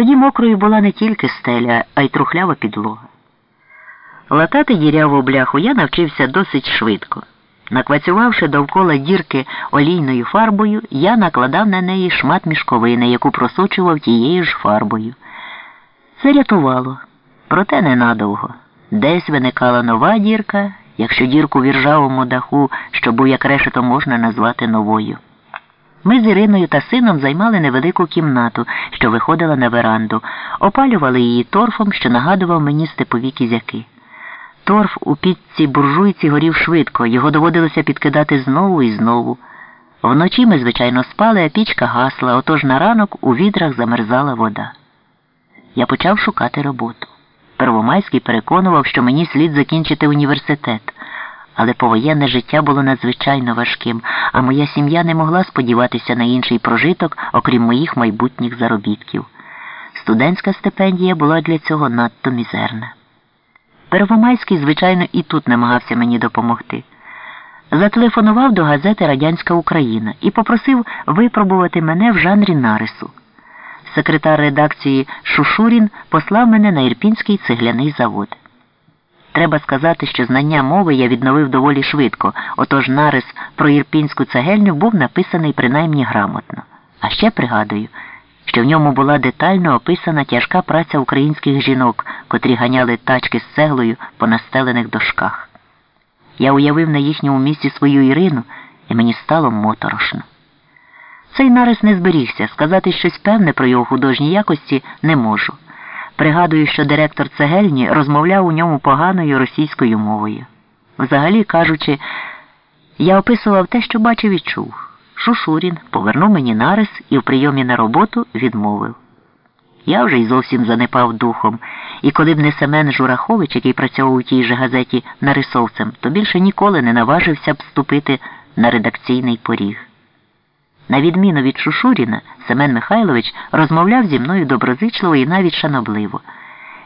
Тоді мокрою була не тільки стеля, а й трухлява підлога. Латати діряву бляху я навчився досить швидко. Наквацювавши довкола дірки олійною фарбою, я накладав на неї шмат мішковини, яку просочував тією ж фарбою. Це рятувало, проте ненадовго. Десь виникала нова дірка, якщо дірку в іржавому даху, що був як решето можна назвати новою. Ми з Іриною та сином займали невелику кімнату, що виходила на веранду, опалювали її торфом, що нагадував мені степові кізяки. Торф у пічці буржуйці горів швидко, його доводилося підкидати знову і знову. Вночі ми, звичайно, спали, а пічка гасла, отож на ранок у відрах замерзала вода. Я почав шукати роботу. Первомайський переконував, що мені слід закінчити університет, але повоєнне життя було надзвичайно важким, а моя сім'я не могла сподіватися на інший прожиток, окрім моїх майбутніх заробітків. Студентська стипендія була для цього надто мізерна. Первомайський, звичайно, і тут намагався мені допомогти. Зателефонував до газети Радянська Україна і попросив випробувати мене в жанрі нарису. Секретар редакції Шушурін послав мене на Ірпінський цегляний завод. Треба сказати, що знання мови я відновив доволі швидко, отож нарис про ірпінську цегельню був написаний принаймні грамотно. А ще пригадую, що в ньому була детально описана тяжка праця українських жінок, котрі ганяли тачки з цеглою по настелених дошках. Я уявив на їхньому місці свою Ірину, і мені стало моторошно. Цей нарис не зберігся, сказати щось певне про його художні якості не можу. Пригадую, що директор цегельні розмовляв у ньому поганою російською мовою. Взагалі кажучи, я описував те, що бачив і чув. Шушурін повернув мені нарис і в прийомі на роботу відмовив. Я вже й зовсім занепав духом, і коли б не Семен Журахович, який працював у тій же газеті нарисовцем, то більше ніколи не наважився б вступити на редакційний поріг. На відміну від Шушуріна, Семен Михайлович розмовляв зі мною доброзичливо і навіть шанобливо.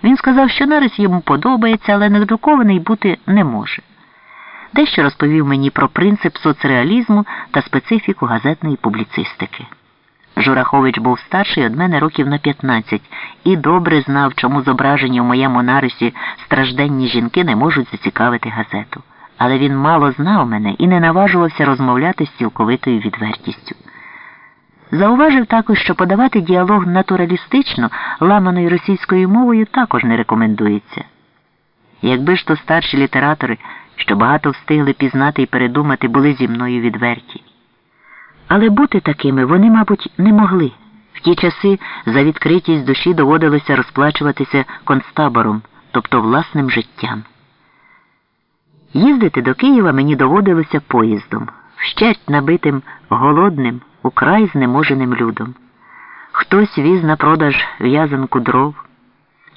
Він сказав, що нарис йому подобається, але недрукований бути не може. Дещо розповів мені про принцип соцреалізму та специфіку газетної публіцистики. Журахович був старший від мене років на 15 і добре знав, чому зображені в моєму нарисі стражденні жінки не можуть зацікавити газету. Але він мало знав мене і не наважувався розмовляти з цілковитою відвертістю. Зауважив також, що подавати діалог натуралістично ламаною російською мовою також не рекомендується. Якби ж то старші літератори, що багато встигли пізнати і передумати, були зі мною відверті. Але бути такими вони, мабуть, не могли. В ті часи за відкритість душі доводилося розплачуватися концтабором, тобто власним життям. Їздити до Києва мені доводилося поїздом, вщерть набитим голодним, украй знеможеним людом. Хтось віз на продаж в'язанку дров,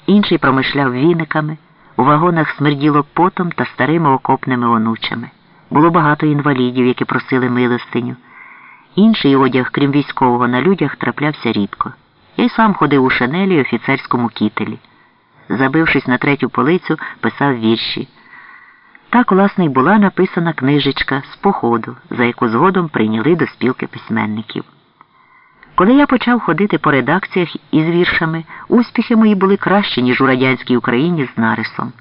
інший промишляв віниками, у вагонах смерділо потом та старими окопними онучами. Було багато інвалідів, які просили милостиню. Інший одяг, крім військового, на людях траплявся рідко. Я й сам ходив у шинелі й офіцерському кітелі. Забившись на третю полицю, писав вірші. Так, власне, й була написана книжечка з походу, за яку згодом прийняли до спілки письменників. Коли я почав ходити по редакціях із віршами, успіхи мої були кращі, ніж у радянській Україні з нарисом.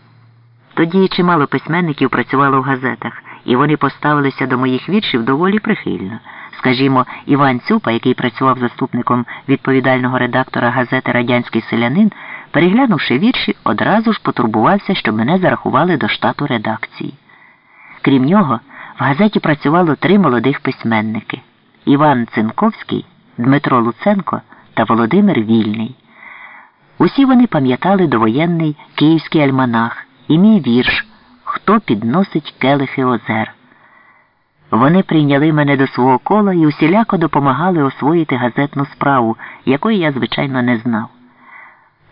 Тоді чимало письменників працювало в газетах, і вони поставилися до моїх віршів доволі прихильно. Скажімо, Іван Цюпа, який працював заступником відповідального редактора газети Радянський селянин, переглянувши вірші, одразу ж потурбувався, щоб мене зарахували до штату редакції. Крім нього, в газеті працювало три молодих письменники Іван Цинковський, Дмитро Луценко та Володимир Вільний. Усі вони пам'ятали довоєнний київський альманах і мій вірш Хто підносить келихи озер. Вони прийняли мене до свого кола і усіляко допомагали освоїти газетну справу, якої я, звичайно, не знав.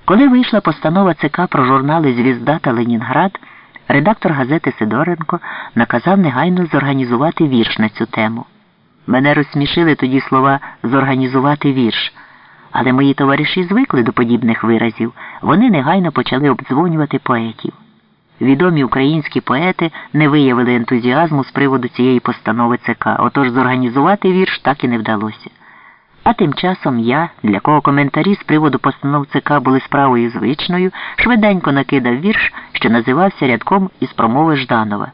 Коли вийшла постанова ЦК про журнали Звізда та Ленінград, редактор газети Сидоренко наказав негайно зорганізувати вірш на цю тему. Мене розсмішили тоді слова зорганізувати вірш, але мої товариші звикли до подібних виразів. Вони негайно почали обдзвонювати поетів. Відомі українські поети не виявили ентузіазму з приводу цієї постанови ЦК, отож зорганізувати вірш так і не вдалося. А тим часом я, для кого коментарі з приводу постанов ЦК були справою звичною, швиденько накидав вірш, що називався рядком із промови Жданова.